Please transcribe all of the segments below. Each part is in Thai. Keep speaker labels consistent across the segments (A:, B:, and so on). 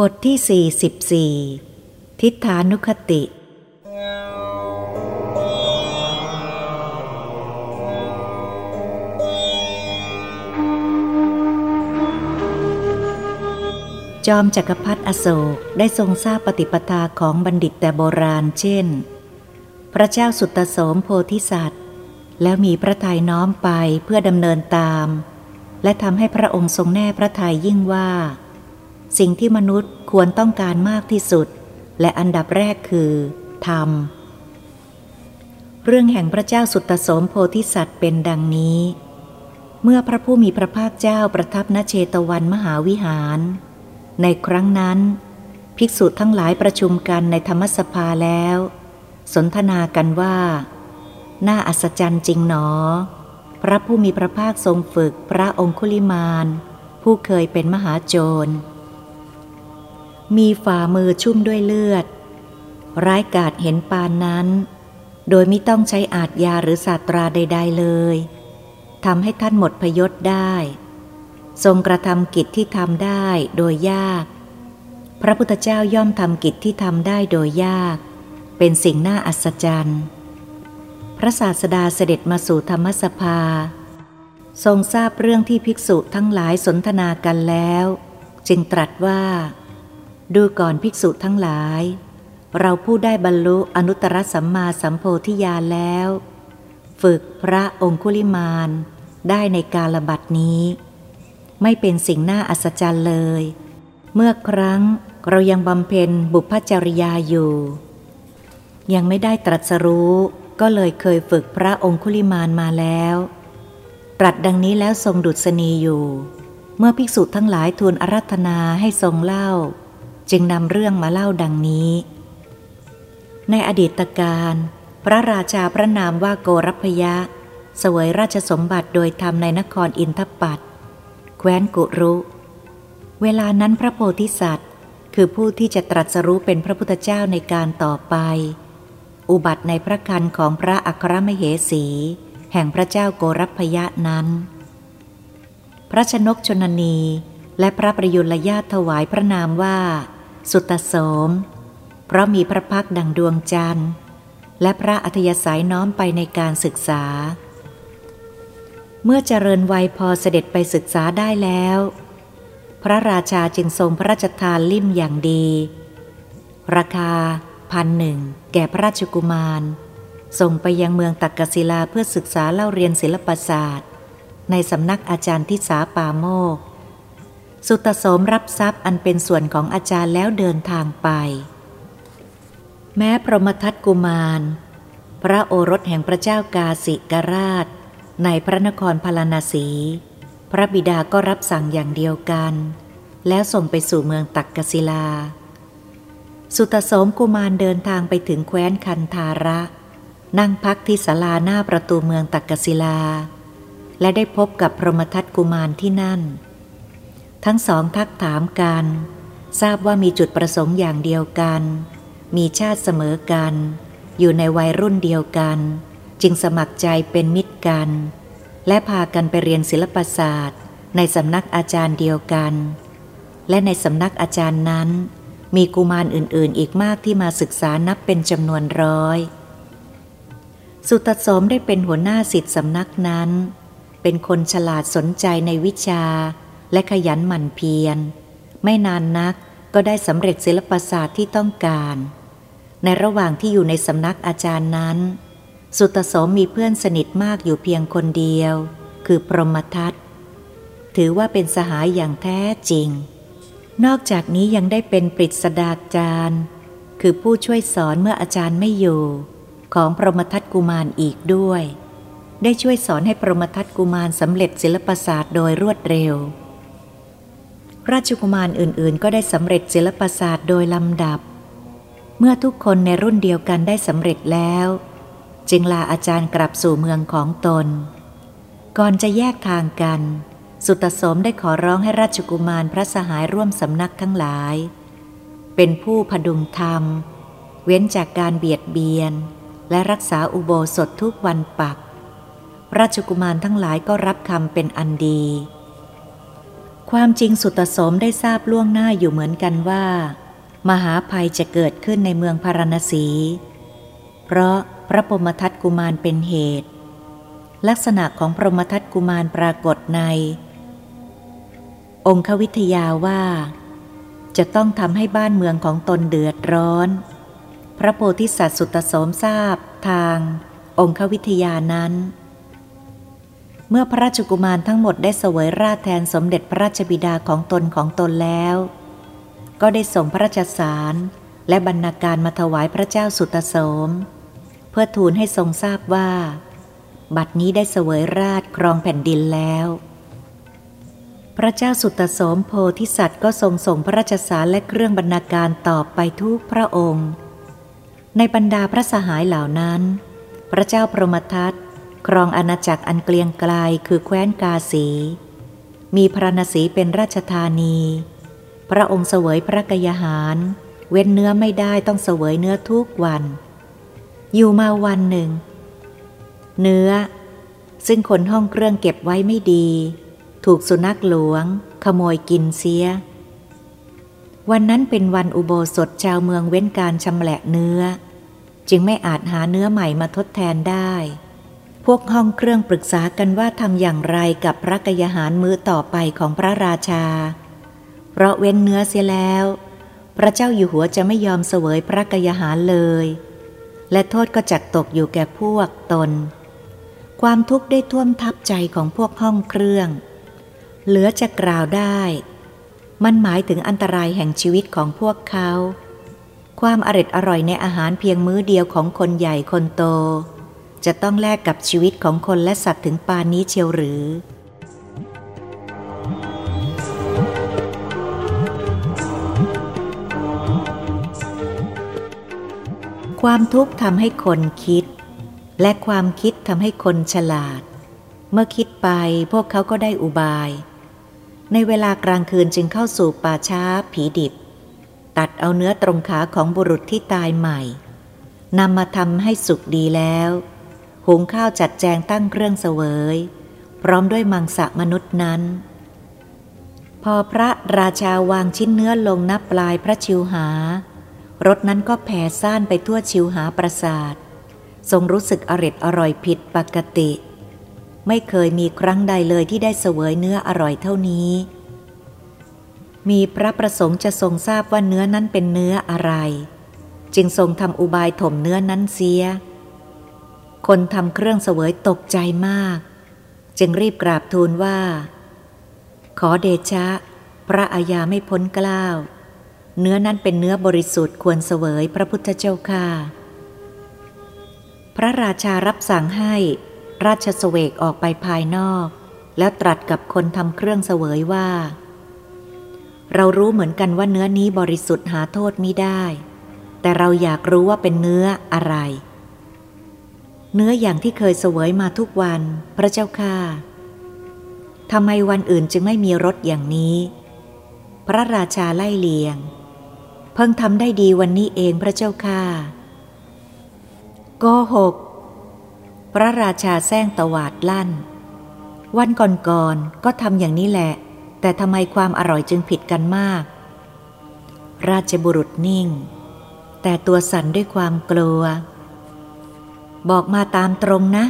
A: บทที่ 44 ทิฏฐานุคติ จอมจักรพรรดิอโศกได้ทรงทราบปฏิปทาของบัณฑิตแต่โบราณเช่น พระเจ้าสุตโสมโพธิสัตว์ แล้วมีพระทัยน้อมไปเพื่อดำเนินตาม และทำให้พระองค์ทรงแน่พระทัยยิ่งว่า สิ่งที่มนุษย์ควรต้องการมากที่สุด และอันดับแรกคือ ธรรม เรื่องแห่งพระเจ้าสุตโสมโพธิสัตว์เป็นดังนี้ เมื่อพระผู้มีพระภาคเจ้าประทับณเชตวันมหาวิหาร ในครั้งนั้น ภิกษุทั้งหลายประชุมกันในธรรมสภาแล้ว สนทนากันว่า น่าอัศจรรย์จริงหนอ พระผู้มีพระภาคทรงฝึกพระองคุลิมานผู้เคยเป็นมหาโจร มีฝ่ามือชุ่มด้วยเลือด ร้ายกาจเห็นปานนั้น โดยไม่ต้องใช้อาทยาหรือศาสตราใด ๆ เลยทำให้ท่านหมดพยศได้ ทรงกระทำกิจที่ทำได้โดยยาก พระพุทธเจ้าย่อมทำกิจที่ทำได้โดยยาก เป็นสิ่งน่าอัศจรรย์ พระศาสดาเสด็จมาสู่ธรรมสภา ทรงทราบเรื่องที่ภิกษุทั้งหลายสนทนากันแล้ว จึงตรัสว่า ดูก่อนภิกษุทั้งหลาย เราผู้ได้บรรลุอนุตตรสัมมาสัมโพธิญาณแล้ว ฝึกพระองคุลิมานได้ในกาลบัดนี้ ไม่เป็นสิ่งน่าอัศจรรย์เลย เมื่อครั้งเรายังบำเพ็ญบุพจริยาอยู่ ยังไม่ได้ตรัสรู้ก็เลยเคยฝึกพระองคุลิมานมาแล้ว ตรัสดังนี้แล้วทรงดุษณีอยู่ เมื่อภิกษุทั้งหลายทูลอารัธนาให้ทรงเล่า จึงนำเรื่องมาเล่าดังนี้ ในอดีตการ พระราชาพระนามว่าโกรพยะ สวยราชสมบัติโดยธรรมในนครอินทปัตแคว้นกุรุ เวลานั้นพระโพธิสัตว์ คือผู้ที่จะตรัสรู้เป็นพระพุทธเจ้าในการต่อไป อุบัติในพระคันของพระอัครมเหสี แห่งพระเจ้าโกรพยะนั้น พระชนกชนนี และพระประยุรญาติถวายพระนามว่า สุตโสม เพราะมีพระพักดังดวงจันทร์ และพระอัธยาศัยน้อมไปในการศึกษา เมื่อเจริญวัยพอเสด็จไปศึกษาได้แล้ว พระราชาจึงทรงพระราชทานลิ่มอย่างดี ราคาพันหนึ่งแก่พระราชกุมาร ส่งไปยังเมืองตักกศิลาเพื่อศึกษาเล่าเรียนศิลปศาสตร์ ในสำนักอาจารย์ทิสาปาโมก สุตโสมรับทรัพย์อันเป็นส่วนของอาจารย์แล้วเดินทางไป แม้พรหมทัตกุมาร พระโอรสแห่งพระเจ้ากาสิกราช ในพระนครพาราณสี พระบิดาก็รับสั่งอย่างเดียวกัน แล้วส่งไปสู่เมืองตักกศิลา สุตโสมกุมารเดินทางไปถึงแคว้นคันธาระ นั่งพักที่ศาลาหน้าประตูเมืองตักกศิลา และได้พบกับพรหมทัตกุมารที่นั่น ทั้งสองทักถามกัน ทราบว่ามีจุดประสงค์อย่างเดียวกัน มีชาติเสมอกัน อยู่ในวัยรุ่นเดียวกัน จึงสมัครใจเป็นมิตรกัน และพากันไปเรียนศิลปศาสตร์ ในสำนักอาจารย์เดียวกัน และในสำนักอาจารย์นั้น มีกุมารอื่นๆ อีกมากที่มาศึกษานับเป็นจำนวนร้อย สุตสมได้เป็นหัวหน้าสิทธิสำนักนั้น เป็นคนฉลาดสนใจในวิชา และขยันหมั่นเพียร ไม่นานนักก็ได้สำเร็จศิลปศาสตร์ที่ต้องการ ในระหว่างที่อยู่ในสำนักอาจารย์นั้น สุตโสมมีเพื่อนสนิทมากอยู่เพียงคนเดียว คือพรหมทัตถือว่าเป็นสหายอย่างแท้จริง นอกจากนี้ยังได้เป็นปริศดาจารย์ คือผู้ช่วยสอนเมื่ออาจารย์ไม่อยู่ ของพรหมทัตกุมารอีกด้วย ได้ช่วยสอนให้พรหมทัตกุมารสำเร็จศิลปศาสตร์โดยรวดเร็ว ราชกุมารอื่นๆ ก็ได้สำเร็จศิลปศาสตร์โดยลำดับ เมื่อทุกคนในรุ่นเดียวกันได้สำเร็จแล้ว จึงลาอาจารย์กลับสู่เมืองของตน ก่อนจะแยกทางกัน สุตสมได้ขอร้องให้ราชกุมารพระสหายร่วมสำนักทั้งหลาย เป็นผู้พดุงธรรม เว้นจากการเบียดเบียน และรักษาอุโบสถทุกวันปัก ราชกุมารทั้งหลายก็รับคำเป็นอันดี ความจริงสุตสมได้ทราบล่วงหน้าอยู่เหมือนกันว่า มหาภัยจะเกิดขึ้นในเมืองพารณสี เพราะพระพรมทัตกุมารเป็นเหตุ ลักษณะของพรหมทัตกุมารปรากฏใน องควิทยาว่า จะต้องทำให้บ้านเมืองของตนเดือดร้อน พระโพธิสัตว์สุตโสมทราบทาง องควิทยานั้น เมื่อพระราชกุมารทั้งหมดได้เสวยราชแทนสมเด็จพระราชบิดาของตนของตนแล้ว ก็ได้ส่งพระราชสารและบรรณาการมาถวายพระเจ้าสุตโสม เพื่อทูลให้ทรงทราบว่า บัดนี้ได้เสวยราชครองแผ่นดินแล้ว พระเจ้าสุตโสมโพธิสัตว์ก็ทรงส่งพระราชสารและเครื่องบรรณาการต่อไปทุกพระองค์ ในบรรดาพระสหายเหล่านั้น พระเจ้าพรหมทัต ครองอาณาจักรอันเกลียงไกลคือแคว้นกาสี มีพระนศีเป็นราชธานี พระองค์เสวยพระกยาหาร เว้นเนื้อไม่ได้ต้องเสวยเนื้อทุกวัน อยู่มาวันหนึ่ง เนื้อ ซึ่งคนห้องเครื่องเก็บไว้ไม่ดี ถูกสุนัขหลวง ขโมยกินเสีย วันนั้นเป็นวันอุโบสถชาวเมืองเว้นการชำแหละเนื้อ จึงไม่อาจหาเนื้อใหม่มาทดแทนได้ พวกห้องเครื่องปรึกษากันว่าทำอย่างไรกับพระกยาหารมื้อต่อไปของพระราชา เพราะเว้นเนื้อเสียแล้ว พระเจ้าอยู่หัวจะไม่ยอมเสวยพระกยาหารเลย และโทษก็จักตกอยู่แก่พวกตน ความทุกข์ได้ท่วมทับใจของพวกห้องเครื่อง เหลือจะกล่าวได้ มันหมายถึงอันตรายแห่งชีวิตของพวกเขา ความอร็ดอร่อยในอาหารเพียงมื้อเดียวของคนใหญ่คนโต จะต้องแลกกับชีวิตของคนและสัตว์ถึงปานนี้เชียวหรือ ความทุกข์ทำให้คนคิด และความคิดทำให้คนฉลาด เมื่อคิดไปพวกเขาก็ได้อุบาย ในเวลากลางคืนจึงเข้าสู่ป่าช้าผีดิบ ตัดเอาเนื้อตรงขาของบุรุษที่ตายใหม่นำมาทำให้สุกดีแล้ว หุงข้าวจัดแจงตั้งเครื่องเสวย พร้อมด้วยมังสะมนุษย์นั้น พอพระราชาวางชิ้นเนื้อลงนับปลายพระชิวหารถนั้นก็แผ่ซ่านไปทั่วชิวหาประสาท ทรงรู้สึกอร็ดอร่อยผิดปกติ ไม่เคยมีครั้งใดเลยที่ได้เสวยเนื้ออร่อยเท่านี้ มีพระประสงค์จะทรงทราบว่าเนื้อนั้นเป็นเนื้ออะไร จึงทรงทำอุบายถมเนื้อนั้นเสีย คนทำเครื่องเสวยตกใจมาก จึงรีบกราบทูลว่า ขอเดชะ พระอาญาไม่พ้นกล้าว เนื้อนั้นเป็นเนื้อบริสุทธิ์ควรเสวยพระพุทธเจ้าค่ะ พระราชารับสั่งให้ราชสเวกออกไปภายนอก แล้วตรัสกับคนทำเครื่องเสวยว่า เรารู้เหมือนกันว่าเนื้อนี้บริสุทธิ์หาโทษมิได้ แต่เราอยากรู้ว่าเป็นเนื้ออะไร เนื้ออย่างที่เคยเสวยมาทุกวัน พระเจ้าค่าทำไมวันอื่นจึงไม่มีรสอย่างนี้ พระราชาไล่เลียง เพิ่งทำได้ดีวันนี้เองพระเจ้าค่าโกหก พระราชาแซงตวาดลั่น วันก่อนๆกก็ทำอย่างนี้แหละ แต่ทำไมความอร่อยจึงผิดกันมาก ราชบุรุษนิ่ง แต่ตัวสั่นด้วยความกลัว บอกมาตามตรงนะ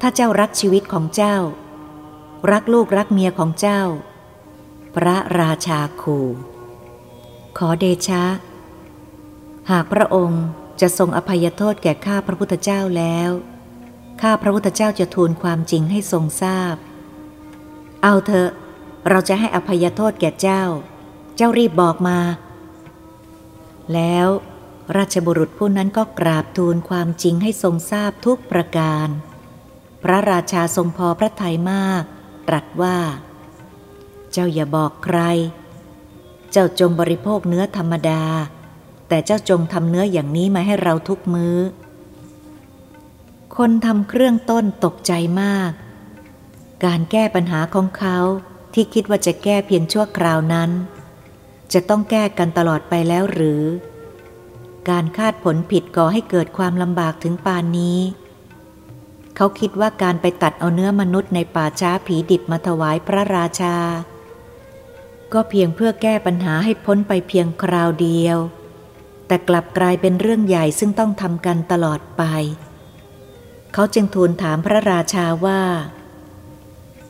A: ถ้าเจ้ารักชีวิตของเจ้า รักลูกรักเมียของเจ้า พระราชาคูขอเดชะ หากพระองค์จะทรงอภัยโทษแก่ข้าพระพุทธเจ้าแล้ว ข้าพระพุทธเจ้าจะทูลความจริงให้ทรงทราบ เอาเถอะ เราจะให้อภัยโทษแก่เจ้า เจ้ารีบบอกมา แล้ว ราชบุรุษผู้นั้นก็กราบทูลความจริงให้ทรงทราบทุกประการ พระราชาทรงพอพระทัยมาก ตรัสว่า เจ้าอย่าบอกใคร เจ้าจงบริโภคเนื้อธรรมดา แต่เจ้าจงทำเนื้ออย่างนี้มาให้เราทุกมือ้อ คนทำเครื่องต้นตกใจมาก การแก้ปัญหาของเขาที่คิดว่าจะแก้เพียงชั่วคราวนั้น จะต้องแก้กันตลอดไปแล้วหรือ การคาดผลผิดก่อให้เกิดความลำบากถึงปานนี้ เขาคิดว่าการไปตัดเอาเนื้อมนุษย์ในป่าช้าผีดิบมาถวายพระราชา ก็เพียงเพื่อแก้ปัญหาให้พ้นไปเพียงคราวเดียว แต่กลับกลายเป็นเรื่องใหญ่ซึ่งต้องทำกันตลอดไป เขาจึงทูลถามพระราชาว่า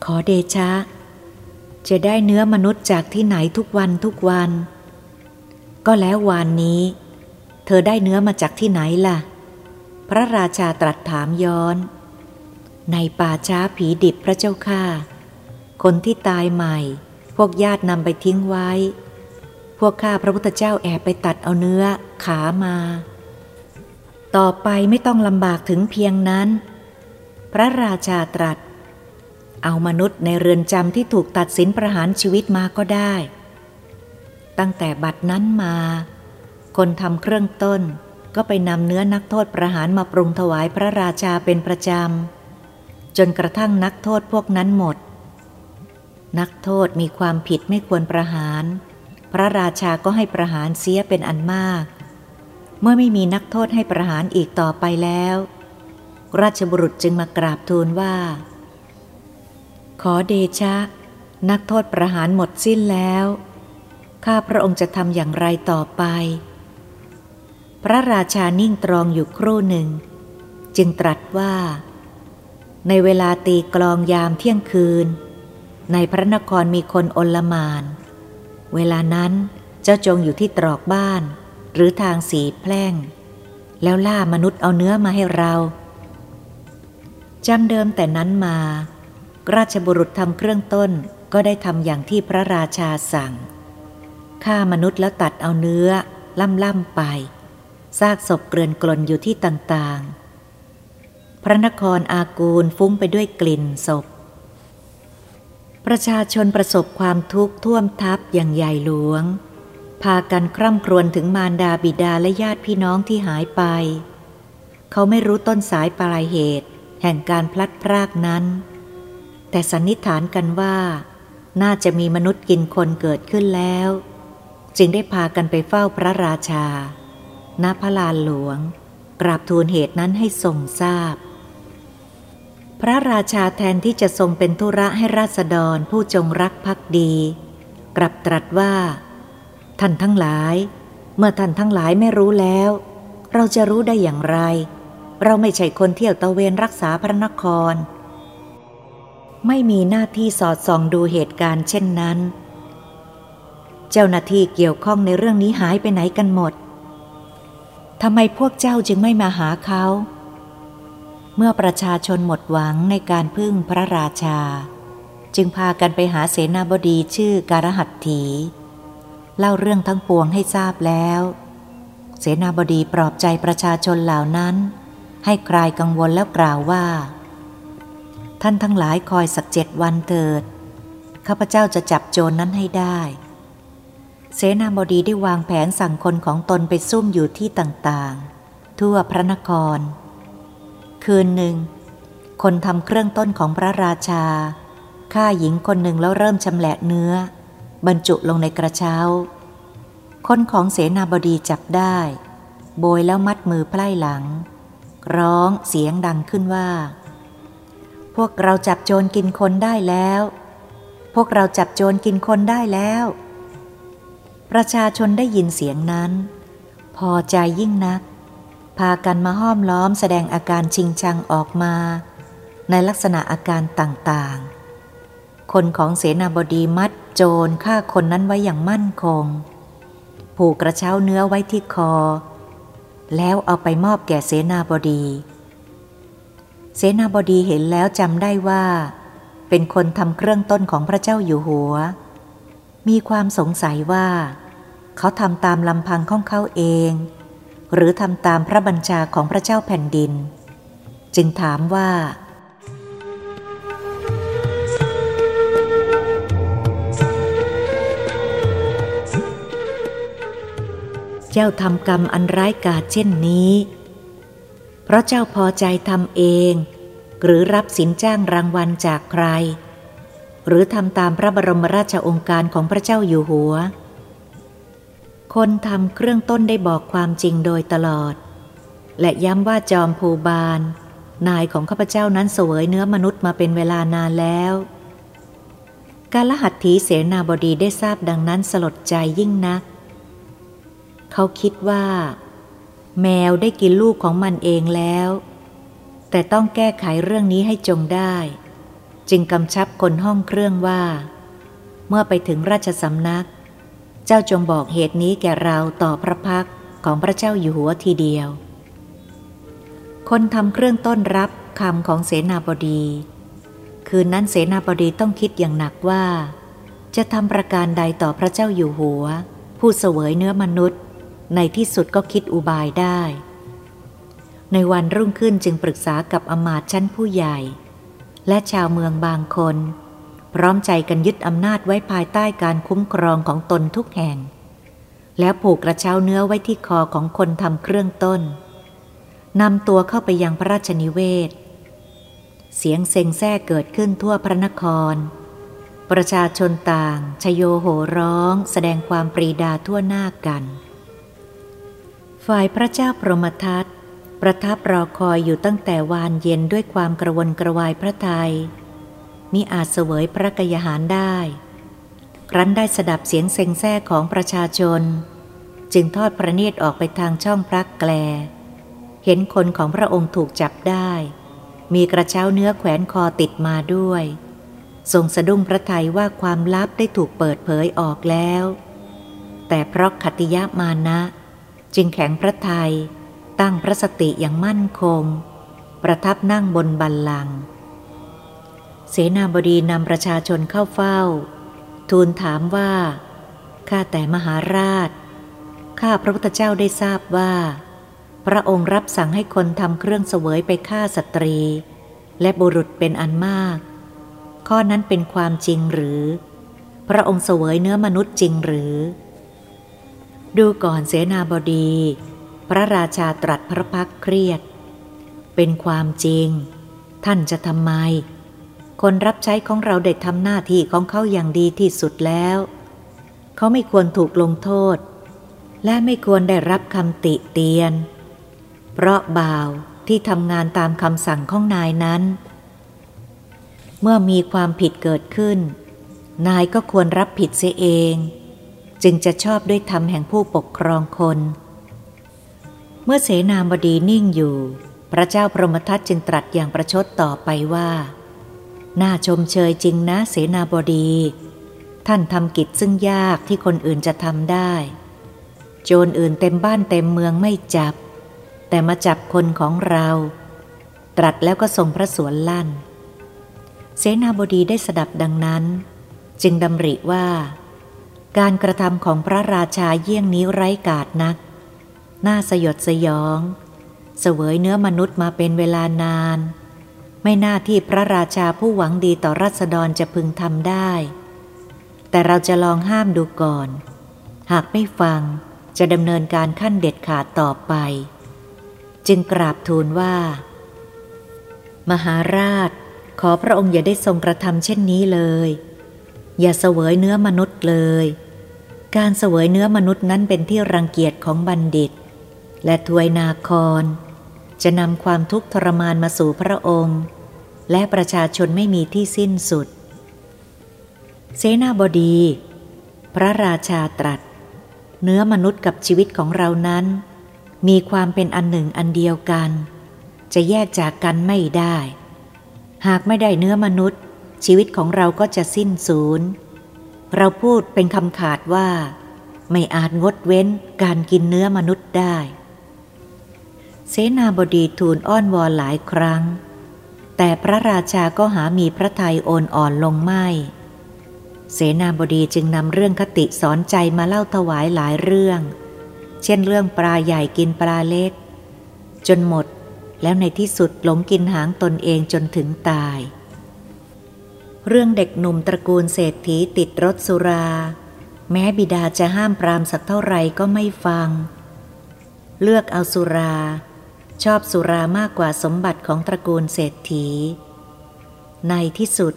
A: ขอเดชะ จะได้เนื้อมนุษย์จากที่ไหนทุกวันทุกวัน ก็แล้ววันนี้ เธอได้เนื้อมาจากที่ไหนล่ะ พระราชาตรัสถามย้อน ในป่าช้าผีดิบพระเจ้าค่าคนที่ตายใหม่ พวกญาตินำไปทิ้งไว้ พวกข้าพระพุทธเจ้าแอบไปตัดเอาเนื้อขามา ต่อไปไม่ต้องลำบากถึงเพียงนั้น พระราชาตรัส เอามนุษย์ในเรือนจำที่ถูกตัดสินประหารชีวิตมาก็ได้ ตั้งแต่บัดนั้นมา คนทำเครื่องต้น ก็ไปนำเนื้อนักโทษประหารมาปรุงถวายพระราชาเป็นประจำ จนกระทั่งนักโทษพวกนั้นหมด นักโทษมีความผิดไม่ควรประหาร พระราชาก็ให้ประหารเสียเป็นอันมาก เมื่อไม่มีนักโทษให้ประหารอีกต่อไปแล้ว ราชบุรุษจึงมากราบทูลว่า ขอเดชะ นักโทษประหารหมดสิ้นแล้วข้าพระองค์จะทำอย่างไรต่อไป พระราชานิ่งตรองอยู่ครู่หนึ่ง จึงตรัสว่า ในเวลาตีกลองยามเที่ยงคืน ในพระนครมีคนอลมาน เวลานั้นเจ้าจงอยู่ที่ตรอกบ้าน หรือทางสีแพร่ง แล้วล่ามนุษย์เอาเนื้อมาให้เราจำเดิมแต่นั้นมา ราชบุรุษทำเครื่องต้นก็ได้ทำอย่างที่พระราชาสั่งฆ่ามนุษย์แล้วตัดเอาเนื้อล่ำล่ำไป ซากศพเกลื่อนกลนอยู่ที่ต่างๆ พระนครอากูลฟุ้งไปด้วยกลิ่นศพ ประชาชนประสบความทุกข์ท่วมทับอย่างใหญ่หลวง พากันคร่ำครวญถึงมารดาบิดาและญาติพี่น้องที่หายไป เขาไม่รู้ต้นสายปลายเหตุ แห่งการพลัดพรากนั้น แต่สันนิษฐานกันว่า น่าจะมีมนุษย์กินคนเกิดขึ้นแล้ว จึงได้พากันไปเฝ้าพระราชา ณพระลานหลวง กราบทูลเหตุนั้นให้ทรงทราบพระราชาแทนที่จะทรงเป็นธุระให้ราษฎรผู้จงรักภักดี กลับตรัสว่า ท่านทั้งหลาย เมื่อท่านทั้งหลายไม่รู้แล้ว เราจะรู้ได้อย่างไร เราไม่ใช่คนเที่ยวตะเวนรักษาพระนคร ไม่มีหน้าที่สอดส่องดูเหตุการณ์เช่นนั้น เจ้าหน้าที่เกี่ยวข้องในเรื่องนี้หายไปไหนกันหมด ทำไมพวกเจ้าจึงไม่มาหาเขา เมื่อประชาชนหมดหวังในการพึ่งพระราชา จึงพากันไปหาเสนาบดีชื่อการหัตถี เล่าเรื่องทั้งปวงให้ทราบแล้ว เสนาบดีปลอบใจประชาชนเหล่านั้น ให้คลายกังวลแล้วกล่าวว่า ท่านทั้งหลายคอยสักเจ็ดวันเถิดข้าพเจ้าจะจับโจรนนั้นให้ได้ เสนาบดีได้วางแผนสั่งคนของตนไปซุ่มอยู่ที่ต่างๆ ทั่วพระนคร คืนหนึ่ง คนทำเครื่องต้นของพระราชาฆ่าหญิงคนหนึ่งแล้วเริ่มชำแหละเนื้อ บรรจุลงในกระเช้า คนของเสนาบดีจับได้ โบยแล้วมัดมือไพล่หลัง ร้องเสียงดังขึ้นว่า พวกเราจับโจรกินคนได้แล้ว พวกเราจับโจรกินคนได้แล้ว ประชาชนได้ยินเสียงนั้น พอใจยิ่งนัก พากันมาห้อมล้อมแสดงอาการชิงชังออกมา ในลักษณะอาการต่างๆ คนของเสนาบดีมัดโจรฆ่าคนนั้นไว้อย่างมั่นคง ผูกกระเช้าเนื้อไว้ที่คอ แล้วเอาไปมอบแก่เสนาบดี เสนาบดีเห็นแล้วจำได้ว่า เป็นคนทำเครื่องต้นของพระเจ้าอยู่หัว มีความสงสัยว่า เขาทำตามลำพังของเขาเอง หรือทำตามพระบัญชาของพระเจ้าแผ่นดิน จึงถามว่า เจ้าทำกรรมอันร้ายกาจเช่นนี้ เพราะเจ้าพอใจทำเอง หรือรับสินจ้างรางวัลจากใคร หรือทำตามพระบรมราชองค์การของพระเจ้าอยู่หัว คนทำเครื่องต้นได้บอกความจริงโดยตลอด และย้ำว่าจอมภูบาล นายของข้าพเจ้านั้นเสวยเนื้อมนุษย์มาเป็นเวลานานแล้ว การลหัตถีเสนาบดีได้ทราบดังนั้นสลดใจยิ่งนัก เขาคิดว่า แมวได้กินลูกของมันเองแล้ว แต่ต้องแก้ไขเรื่องนี้ให้จงได้ จึงกำชับคนห้องเครื่องว่า เมื่อไปถึงราชสำนัก เจ้าจงบอกเหตุนี้แก่เราต่อพระพักของพระเจ้าอยู่หัวทีเดียว คนทำเครื่องต้นรับคำของเสนาบดี คืนนั้นเสนาบดีต้องคิดอย่างหนักว่า จะทำประการใดต่อพระเจ้าอยู่หัว ผู้เสวยเนื้อมนุษย์ ในที่สุดก็คิดอุบายได้ ในวันรุ่งขึ้นจึงปรึกษากับอมาตชั้นผู้ใหญ่ และชาวเมืองบางคน พร้อมใจกันยึดอำนาจไว้ภายใต้การคุ้มครองของตนทุกแห่ง แล้วผูกกระเช้าเนื้อไว้ที่คอของคนทำเครื่องต้นนำตัวเข้าไปยังพระราชนิเวศ เสียงเซ็งแซ่เกิดขึ้นทั่วพระนคร ประชาชนต่างชโยโหร้องแสดงความปรีดาทั่วหน้ากัน ฝ่ายพระเจ้าพรหมทัต ประทับรอคอยอยู่ตั้งแต่วานเย็นด้วยความกระวนกระวายพระทยัยมิอาจเสวยพระกยาหารได้ ครั้นได้สดับเสียงเซ็งแซ่ของประชาชน จึงทอดพระเนตรออกไปทางช่องพระแกล เห็นคนของพระองค์ถูกจับได้ มีกระเช้าเนื้อแขวนคอติดมาด้วย ทรงสะดุ้งพระทัยว่าความลับได้ถูกเปิดเผยออกแล้ว แต่เพราะขติยามานะ จึงแข็งพระทัย ตั้งพระสติอย่างมั่นคง ประทับนั่งบนบัลลังก์เสนาบดีนำประชาชนเข้าเฝ้า ทูลถามว่า ข้าแต่มหาราช ข้าพระพุทธเจ้าได้ทราบว่า พระองค์รับสั่งให้คนทำเครื่องเสวยไปฆ่าสตรี และบุรุษเป็นอันมาก ข้อนั้นเป็นความจริงหรือ พระองค์เสวยเนื้อมนุษย์จริงหรือ ดูก่อนเสนาบดี พระราชาตรัสพระพักเครียด เป็นความจริง ท่านจะทำไม คนรับใช้ของเราได้ทำหน้าที่ของเขาอย่างดีที่สุดแล้ว เขาไม่ควรถูกลงโทษ และไม่ควรได้รับคำติเตียน เพราะบ่าวที่ทำงานตามคำสั่งของนายนั้น เมื่อมีความผิดเกิดขึ้น นายก็ควรรับผิดเสียเอง จึงจะชอบด้วยธรรมแห่งผู้ปกครองคน เมื่อเสนาบดีนิ่งอยู่ พระเจ้าพรหมทัตจึงตรัสอย่างประชดต่อไปว่า น่าชมเชยจริงนะเสนาบดี ท่านทำกิจซึ่งยากที่คนอื่นจะทำได้ โจรอื่นเต็มบ้านเต็มเมืองไม่จับ แต่มาจับคนของเรา ตรัสแล้วก็ทรงพระสวนลั่น เสนาบดีได้สดับดังนั้น จึงดำริว่า การกระทำของพระราชาเยี่ยงนี้ไร้กาดนัก น่าสยดสยอง เสวยเนื้อมนุษย์มาเป็นเวลานาน ไม่น่าที่พระราชาผู้หวังดีต่อรัษฎรจะพึงทำได้ แต่เราจะลองห้ามดูก่อน หากไม่ฟังจะดำเนินการขั้นเด็ดขาดต่อไป จึงกราบทูลว่า มหาราช ขอพระองค์อย่าได้ทรงกระทำเช่นนี้เลย อย่าเสวยเนื้อมนุษย์เลยการเสวยเนื้อมนุษย์นั้นเป็นที่รังเกียจของบัณฑิต และทวยนาครจะนำความทุกข์ทรมานมาสู่พระองค์ และประชาชนไม่มีที่สิ้นสุด เสนาบดี พระราชาตรัส เนื้อมนุษย์กับชีวิตของเรานั้น มีความเป็นอันหนึ่งอันเดียวกัน จะแยกจากกันไม่ได้ หากไม่ได้เนื้อมนุษย์ ชีวิตของเราก็จะสิ้นสูญเราพูดเป็นคำขาดว่า ไม่อาจงดเว้นการกินเนื้อมนุษย์ได้ เสนาบดีทูลอ้อนวอนหลายครั้ง แต่พระราชาก็หามีพระทัยโอนอ่อนลงไม่ เสนาบดีจึงนำเรื่องคติสอนใจมาเล่าถวายหลายเรื่อง เช่นเรื่องปลาใหญ่กินปลาเล็ก จนหมดแล้วในที่สุดหลงกินหางตนเองจนถึงตาย เรื่องเด็กหนุ่มตระกูลเศรษฐีติดรถสุรา แม้บิดาจะห้ามปรามสักเท่าไหร่ก็ไม่ฟัง เลือกเอาสุรา ชอบสุรามากกว่าสมบัติของตระกูลเศรษฐี ในที่สุด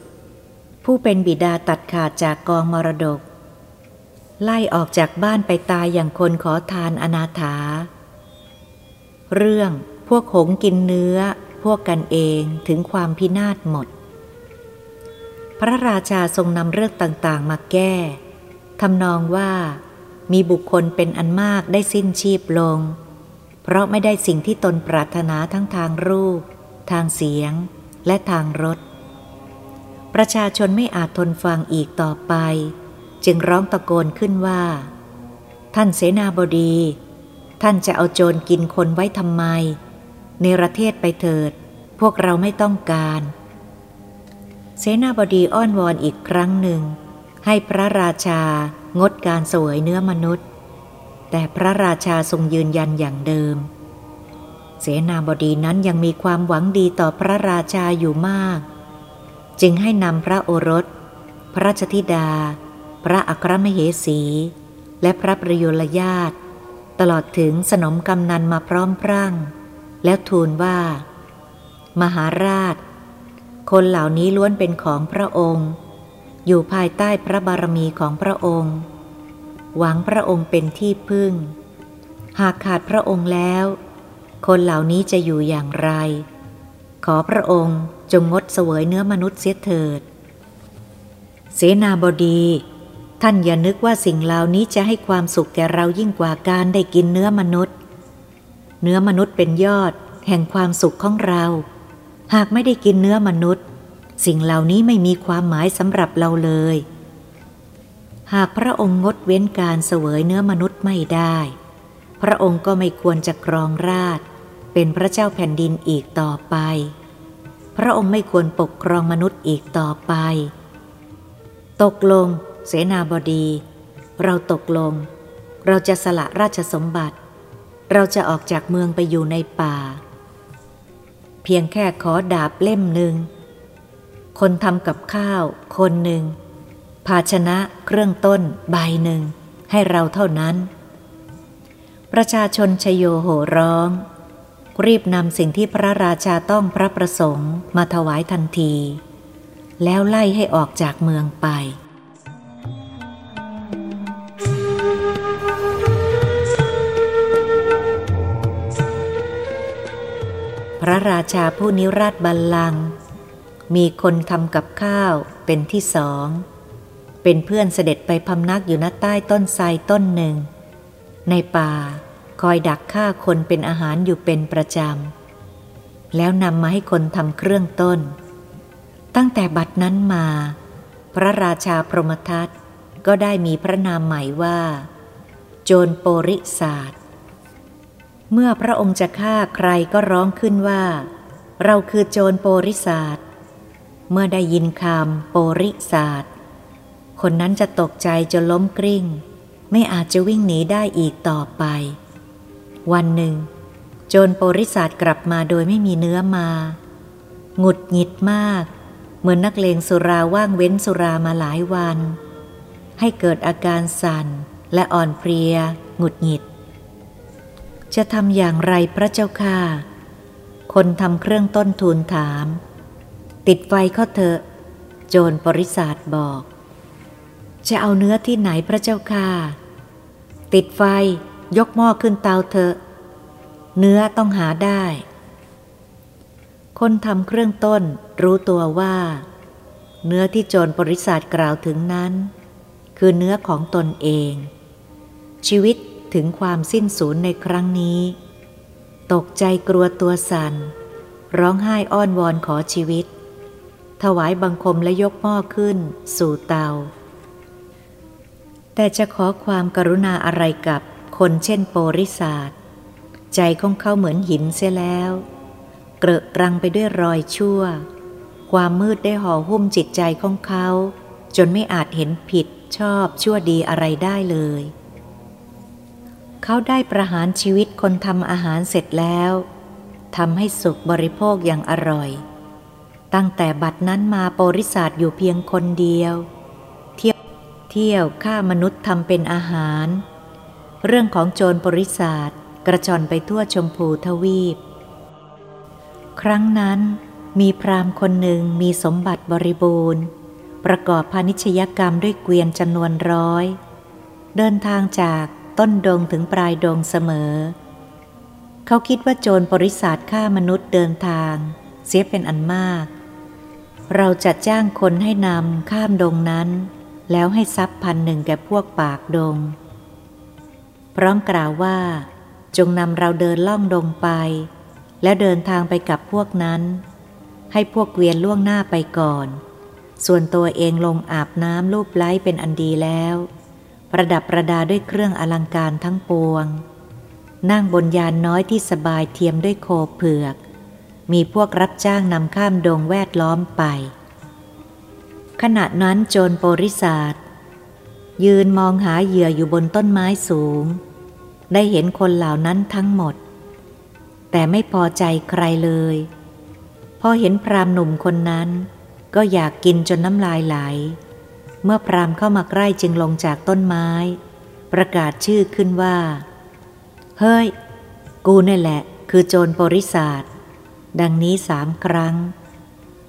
A: ผู้เป็นบิดาตัดขาดจากกองมรดก ไล่ออกจากบ้านไปตายอย่างคนขอทานอนาถา เรื่องพวกหงกินเนื้อ พวกกันเองถึงความพินาศหมด พระราชาทรงนำเรื่องต่างๆ มาแก้ทำนองว่ามีบุคคลเป็นอันมากได้สิ้นชีพลง เพราะไม่ได้สิ่งที่ตนปรารถนาทั้งทางรูป ทางเสียง และทางรส ประชาชนไม่อาจทนฟังอีกต่อไป จึงร้องตะโกนขึ้นว่า ท่านเสนาบดี ท่านจะเอาโจรกินคนไว้ทำไม ในประเทศไปเถิด พวกเราไม่ต้องการ เสนาบดีอ้อนวอนอีกครั้งหนึ่ง ให้พระราชางดการสวยเนื้อมนุษย์ แต่พระราชาทรงยืนยันอย่างเดิม เสนาบดีนั้นยังมีความหวังดีต่อพระราชาอยู่มาก จึงให้นำพระโอรส พระราชธิดา พระอัครมเหสี และพระประยุรญาตตลอดถึงสนมกำนันมาพร้อมพรั่ง แล้วทูลว่า มหาราช คนเหล่านี้ล้วนเป็นของพระองค์ อยู่ภายใต้พระบารมีของพระองค์ หวังพระองค์เป็นที่พึ่ง หากขาดพระองค์แล้ว คนเหล่านี้จะอยู่อย่างไร ขอพระองค์จงงดเสวยเนื้อมนุษย์เสียเถิด เสนาบดี ท่านอย่านึกว่าสิ่งเหล่านี้จะให้ความสุขแก่เรายิ่งกว่าการได้กินเนื้อมนุษย์ เนื้อมนุษย์เป็นยอดแห่งความสุขของเรา หากไม่ได้กินเนื้อมนุษย์ สิ่งเหล่านี้ไม่มีความหมายสำหรับเราเลย หากพระองค์งดเว้นการเสวยเนื้อมนุษย์ไม่ได้ พระองค์ก็ไม่ควรจะครองราช เป็นพระเจ้าแผ่นดินอีกต่อไป พระองค์ไม่ควรปกครองมนุษย์อีกต่อไป ตกลง เสนาบดี เราตกลง เราจะสละราชสมบัติ เราจะออกจากเมืองไปอยู่ในป่า เพียงแค่ขอดาบเล่มหนึ่ง คนทำกับข้าวคนหนึ่ง ภาชนะเครื่องต้นใบหนึ่ง ให้เราเท่านั้น ประชาชนชโยโห่ร้อง รีบนำสิ่งที่พระราชาต้องพระประสงค์มาถวายทันที แล้วไล่ให้ออกจากเมืองไปพระราชาผู้นิราชบัลลังก์มีคนทำกับข้าวเป็นที่สอง เป็นเพื่อนเสด็จไปพำนักอยู่ณใต้ต้นไทรต้นหนึ่ง ในป่าคอยดักฆ่าคนเป็นอาหารอยู่เป็นประจำ แล้วนำมาให้คนทำเครื่องต้น ตั้งแต่บัดนั้นมา พระราชาพรหมทัตก็ได้มีพระนามใหม่ว่า โจรโปริศาสเมื่อพระองค์จะฆ่าใครก็ร้องขึ้นว่า เราคือโจรโปริศาสเมื่อได้ยินคำโปริศาสตร์ คนนั้นจะตกใจจนล้มกลิ้ง ไม่อาจจะวิ่งหนีได้อีกต่อไป วันหนึ่ง โจรโปริศาสกลับมาโดยไม่มีเนื้อมา หงุดหงิดมาก เหมือนนักเลงสุราว่างเว้นสุรามาหลายวัน ให้เกิดอาการสั่นและอ่อนเพลีย หงุดหงิด จะทำอย่างไรพระเจ้าค่ะ คนทำเครื่องต้นทูลถาม ติดไฟเขาเถอะ โจรปริศาสบอก จะเอาเนื้อที่ไหนพระเจ้าค่ะ ติดไฟยกหม้อขึ้นเตาเถอะ เนื้อต้องหาได้ คนทำเครื่องต้นรู้ตัวว่า เนื้อที่โจรปริศาสกล่าวถึงนั้น คือเนื้อของตนเอง ชีวิตถึงความสิ้นสูญในครั้งนี้ ตกใจกลัวตัวสัน่น ร้องไห้อ้อนวอนขอชีวิต ถวายบังคมและยกหม้อขึ้นสู่เตา แต่จะขอความกรุณาอะไรกับคนเช่นโปริศาสใจของเขาเหมือนหินเสียแล้ว เกลอะกรังไปด้วยรอยชั่ว ความมืดได้ห่อหุ้มจิตใจของเขา จนไม่อาจเห็นผิดชอบชั่วดีอะไรได้เลย เขาได้ประหารชีวิตคนทำอาหารเสร็จแล้วทำให้สุขบริโภคอย่างอร่อย ตั้งแต่บัดนั้นมาโปริศาสอยู่เพียงคนเดียวเที่ยว เที่ยวฆ่ามนุษย์ทำเป็นอาหาร เรื่องของโจรปริศาสกระจรไปทั่วชมพูทวีป ครั้งนั้นมีพรามคนหนึ่งมีสมบัติบริบูรณ์ ประกอบพาณิชยกรรมด้วยเกวียนจำนวนร้อย เดินทางจากต้นดงถึงปลายดงเสมอ เขาคิดว่าโจรปริศาสฆ่ามนุษย์เดินทาง เสียเป็นอันมาก เราจะจ้างคนให้นำข้ามดงนั้น แล้วให้ทรัพย์พันหนึ่งแก่พวกปากดง พร้อมกล่าวว่า จงนำเราเดินล่องดงไป และเดินทางไปกับพวกนั้น ให้พวกเกวียนล่วงหน้าไปก่อน ส่วนตัวเองลงอาบน้ำรูปไล้เป็นอันดีแล้ว ประดับประดาด้วยเครื่องอลังการทั้งปวง นั่งบนยานน้อยที่สบายเทียมด้วยโคเผือก มีพวกรับจ้างนำข้ามดงแวดล้อมไป ขณะนั้นโจรโปริศาสยืนมองหาเหยื่ออยู่บนต้นไม้สูง ได้เห็นคนเหล่านั้นทั้งหมด แต่ไม่พอใจใครเลย พอเห็นพรามหนุ่มคนนั้น ก็อยากกินจนน้ำลายไหล เมื่อพรามเข้ามาใกล้จึงลงจากต้นไม้ ประกาศชื่อขึ้นว่า เฮ้ย กูนี่แหละ คือโจรโปริศาสดังนี้สามครั้ง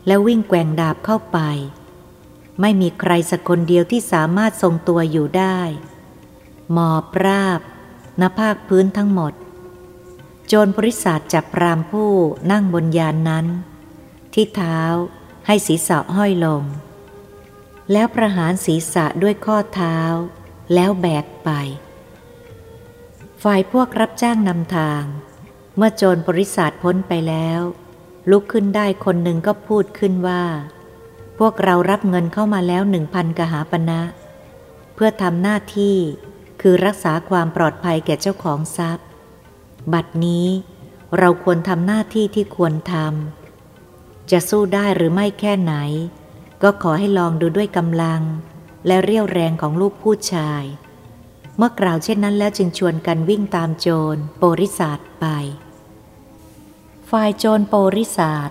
A: แล้ววิ่งแกว่งดาบเข้าไป ไม่มีใครสักคนเดียวที่สามารถทรงตัวอยู่ได้ หมอบราบนภาคพื้นทั้งหมด โจรบริษัทจับพรามผู้นั่งบนยานนั้น ที่เท้าให้ศีรษะห้อยลง แล้วประหารศีรษะด้วยข้อเท้า แล้วแบกไป ฝ่ายพวกรับจ้างนำทาง เมื่อโจรบริษัทพ้นไปแล้ว ลุกขึ้นได้คนหนึ่งก็พูดขึ้นว่า พวกเรารับเงินเข้ามาแล้วหนึ่งพันกหาปณะเพื่อทำหน้าที่คือรักษาความปลอดภัยแก่เจ้าของทรัพย์ บัดนี้เราควรทำหน้าที่ที่ควรทำจะสู้ได้หรือไม่แค่ไหน ก็ขอให้ลองดูด้วยกำลัง และเรี่ยวแรงของลูกผู้ชาย เมื่อกล่าวเช่นนั้นแล้วจึงชวนกันวิ่งตามโจรโปริศาสไปฝ่ายโจรโปริศาส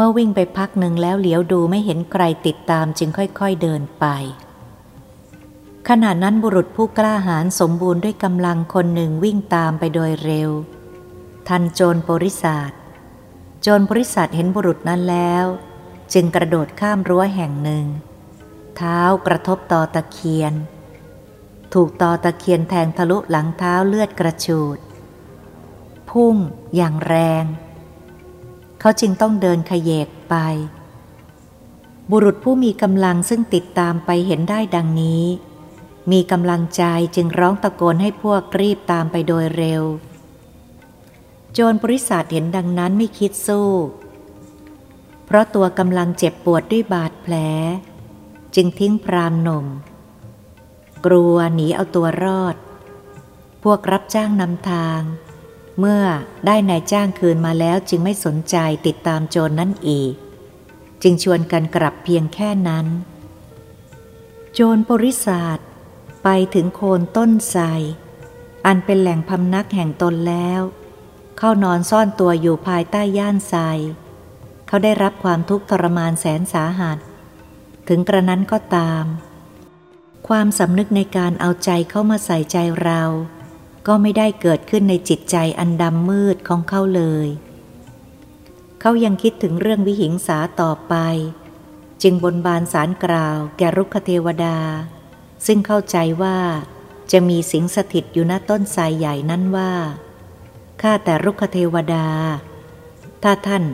A: เมื่อวิ่งไปพักหนึ่งแล้วเหลียวดูไม่เห็นใครติดตามจึงค่อยๆเดินไป ขณะนั้นบุรุษผู้กล้าหาญสมบูรณ์ด้วยกำลังคนหนึ่งวิ่งตามไปโดยเร็ว ทันโจรโปริศาสโจรโปริศาสเห็นบุรุษนั้นแล้ว จึงกระโดดข้ามรั้วแห่งหนึ่ง เท้ากระทบต่อตะเคียน ถูกต่อตะเคียนแทงทะลุหลังเท้าเลือดกระชูด พุ่งอย่างแรง เขาจึงต้องเดินขยเยกไป บุรุษผู้มีกำลังซึ่งติดตามไปเห็นได้ดังนี้ มีกำลังใจจึงร้องตะโกนให้พวกรีบตามไปโดยเร็ว โจรบริษัทเห็นดังนั้นไม่คิดสู้ เพราะตัวกำลังเจ็บปวดด้วยบาดแผล จึงทิ้งพรามหนุ่ม กลัวหนีเอาตัวรอด พวกรับจ้างนำทาง เมื่อได้นายจ้างคืนมาแล้วจึงไม่สนใจติดตามโจรนนั้นอีก จึงชวนกันกลับเพียงแค่นั้น โจรบริษัทไปถึงโคนต้นไทรอันเป็นแหล่งพำนักแห่งตนแล้ว เข้านอนซ่อนตัวอยู่ภายใต้ย่านไทรเขาได้รับความทุกข์ทรมานแสนสาหัส ถึงกระนั้นก็ตาม ความสำนึกในการเอาใจเข้ามาใส่ใจเรา ก็ไม่ได้เกิดขึ้นในจิตใจอันดำมืดของเขาเลย เขายังคิดถึงเรื่องวิหิงสาต่อไป จึงบนบานสารกล่าวแก่รุกขเทวดา ซึ่งเข้าใจว่าจะมีสิงสถิตอยู่ณต้นไทรใหญ่นั้นว่าข้าแต่รุกขเทวดา ถ้าท่าน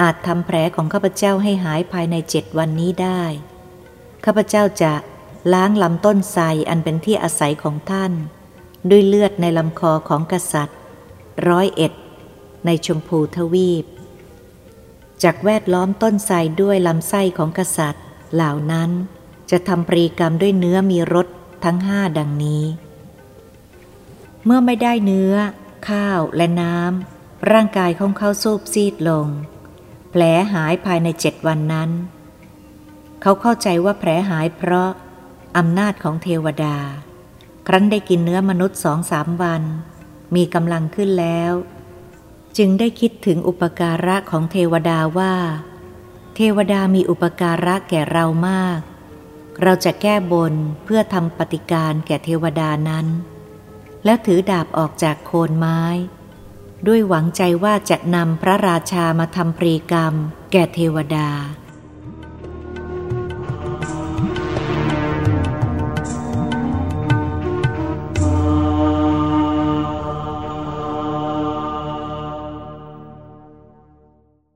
A: อาจทำแผลของข้าพเจ้าให้หายภายในเจ็ดวันนี้ได้ ข้าพเจ้าจะล้างลำต้นไทรอันเป็นที่อาศัยของท่าน ด้วยเลือดในลำคอของกษัตริย์ ร้อยเอ็ด ในชมพูทวีป จากแวดล้อมต้นไทรด้วยลำไส้ของกษัตริย์ เหล่านั้นจะทำปรีกรรมด้วยเนื้อมีรสทั้งห้าดังนี้ เมื่อไม่ได้เนื้อ ข้าวและน้ำร่างกายของเขาสูบซีดลง แผลหายภายในเจ็ดวันนั้น เขาเข้าใจว่าแผลหายเพราะอำนาจของเทวดา ครั้นได้กินเนื้อมนุษย์สองสามวัน มีกำลังขึ้นแล้ว จึงได้คิดถึงอุปการะของเทวดาว่า เทวดามีอุปการะแก่เรามาก เราจะแก้บนเพื่อทำปฏิการแก่เทวดานั้น แล้วถือดาบออกจากโคนไม้ ด้วยหวังใจว่าจะนำพระราชามาทำปรีกรรม แก่เทวดา